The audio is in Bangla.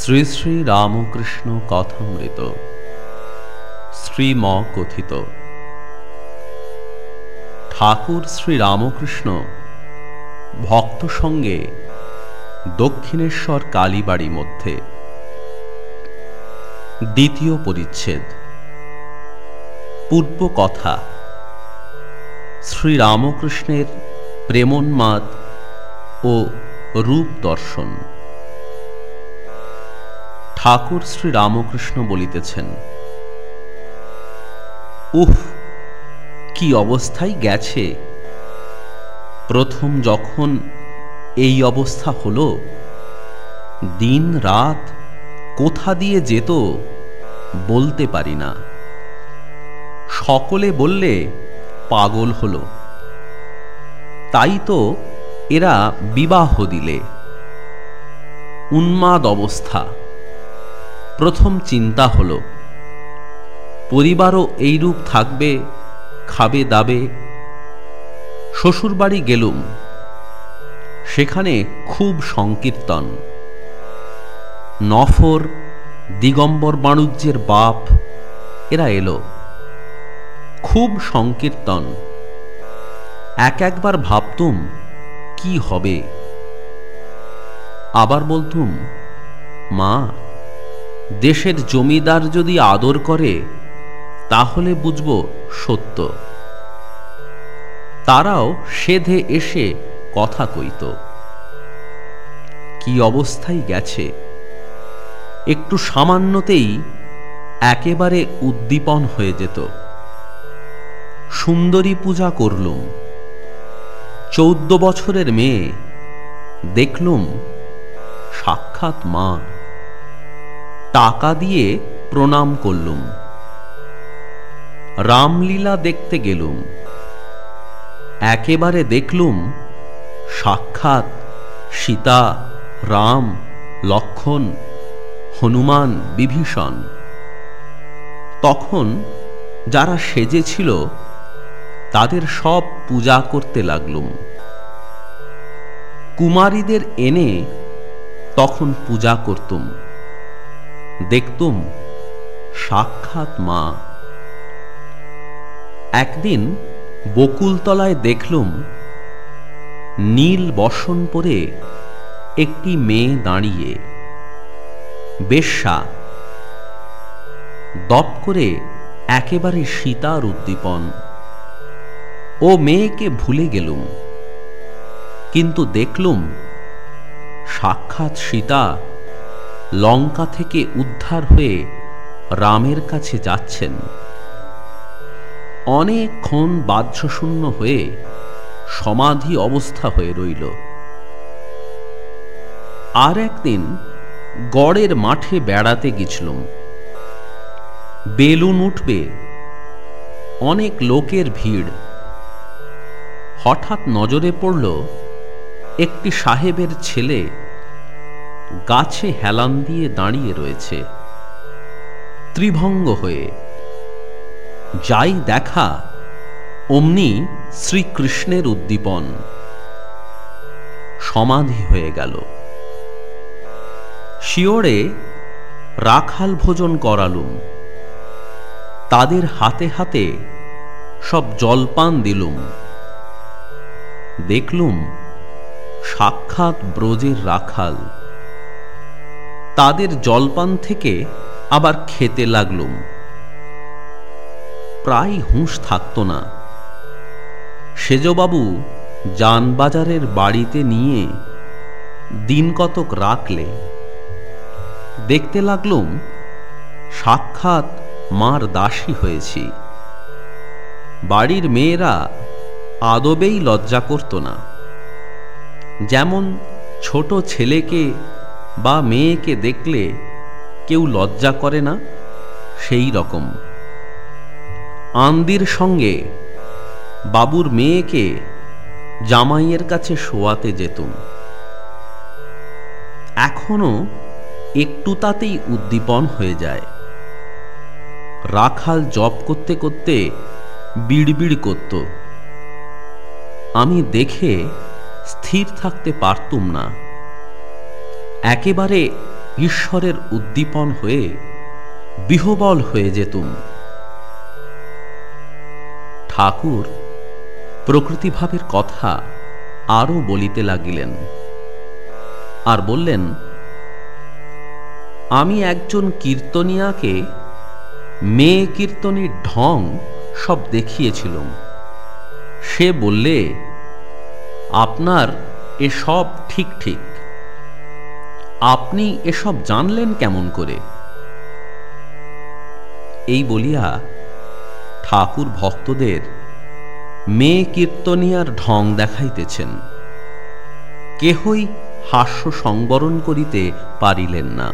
শ্রী শ্রী রামকৃষ্ণ কথামৃত। শ্রীম কথিত। ঠাকুর শ্রী রামকৃষ্ণ ভক্ত সঙ্গে দক্ষিণেশ্বর কালীবাড়ি মধ্যে। দ্বিতীয় পরিচ্ছেদ। পূর্ব কথা। শ্রী রামকৃষ্ণের প্রেমোন্মাদ ও রূপ দর্শন। ঠাকুর শ্রী রামকৃষ্ণ বলিতেছেন, উফ, কি অবস্থায় গেছে? প্রথম যখন এই অবস্থা হলো, দিন রাত কোথা দিয়ে যেত বলতে পারি না। সকলে বললে পাগল হলো। তাই তো এরা বিবাহ দিলে। উন্মাদ অবস্থা। প্রথম চিন্তা হল, পরিবারও এইরূপ থাকবে, খাবে, দাবে। শ্বশুরবাড়ি গেলুম, সেখানে খুব সংকীর্তন। নফর, দিগম্বর বাণুজ্যের বাপ, এরা এলো। খুব সংকীর্তন। এক একবার ভাবতুম, কি হবে? আবার বলতুম, মা দেশের জমিদার যদি আদর করে, তাহলে বুঝব সত্য। তারাও সেধে এসে কথা কইত। কি অবস্থায় গেছে? একটু সামান্যতেই একেবারে উদ্দীপন হয়ে যেত। সুন্দরী পূজা করলুম। চৌদ্দ বছরের মেয়ে, দেখলুম সাক্ষাৎ মা। টাকা দিয়ে প্রণাম করলুম। রামলীলা দেখতে গেলুম। একেবারে দেখলুম সাক্ষাৎ সীতা, রাম, লক্ষণ, হনুমান, বিভীষণ। তখন যারা সেজেছিল তাদের সব পূজা করতে লাগলুম। কুমারীদের এনে তখন পূজা করতুম। দেখতুম, সাক্ষাৎ মা। একদিন বকুলতলায় দেখলুম, নীল বসন পরে একটি মেয়ে দাঁড়িয়ে। বেশ্যা, দপ করে একেবারে সীতার উদ্দীপন। ও মেয়েকে ভুলে গেলুম, কিন্তু দেখলুম, সাক্ষাৎ সীতা লঙ্কা থেকে উদ্ধার হয়ে রামের কাছে যাচ্ছেন। অনেকক্ষণ বাহ্যশূন্য হয়ে সমাধি অবস্থা হয়ে রইল। আর একদিন গড়ের মাঠে বেড়াতে গেছিলাম বেলুন উঠবে, অনেক লোকের ভিড়। হঠাৎ নজরে পড়ল একটি সাহেবের ছেলে গাছে হেলান দিয়ে দাঁড়িয়ে রয়েছে। ত্রিভঙ্গ হয়ে, যাই দেখা, অমনি শ্রীকৃষ্ণের উদ্দীপন সমাধি হয়ে গেল। শিওরে রাখাল ভোজন করালুম। তাদের হাতে হাতে সব জলপান দিলুম। দেখলুম সাক্ষাৎ ব্রজের রাখাল। তাদের জলপান থেকে আবার খেতে লাগলুম। প্রায় হুঁশ থাকত না। সেজবাবু যানবাজারের বাড়িতে নিয়ে দিন কতক রাখলে। দেখতে লাগলুম সাক্ষাৎ মার দাসী হয়েছি। বাড়ির মেয়েরা আদবেই লজ্জা করত না। যেমন ছোট ছেলেকে বা মেয়েকে দেখলে কেউ লজ্জা করে না? সেই রকম। আন্দির সঙ্গে বাবুর মেয়েকে জামাইয়ের কাছে শোয়াতে যেতুম। এখনও একটু তাতেই উদ্দীপন হয়ে যায়। রাখাল জপ করতে করতে বিড়বিড় করত। আমি দেখে স্থির থাকতে পারতুম না। একেবারে ঈশ্বরের উদ্দীপন হয়ে বিহবল হয়ে যেতুম। ঠাকুর প্রকৃতিভাবের কথা আরও বলিতে লাগিলেন আর বললেন, আমি একজন কীর্তনিয়াকে মেয়ে কীর্তনীর ঢং সব দেখিয়েছিলাম। সে বললে, আপনার এসব ঠিক ঠিক। আপনি এসব জানলেন কেমন করে? এই বলিয়া ঠাকুর ভক্তদের মেয়ে কীর্তনিয়ার ঢং দেখাইতেছেন। কেহই হাস্য সংবরণ করিতে পারিলেন না।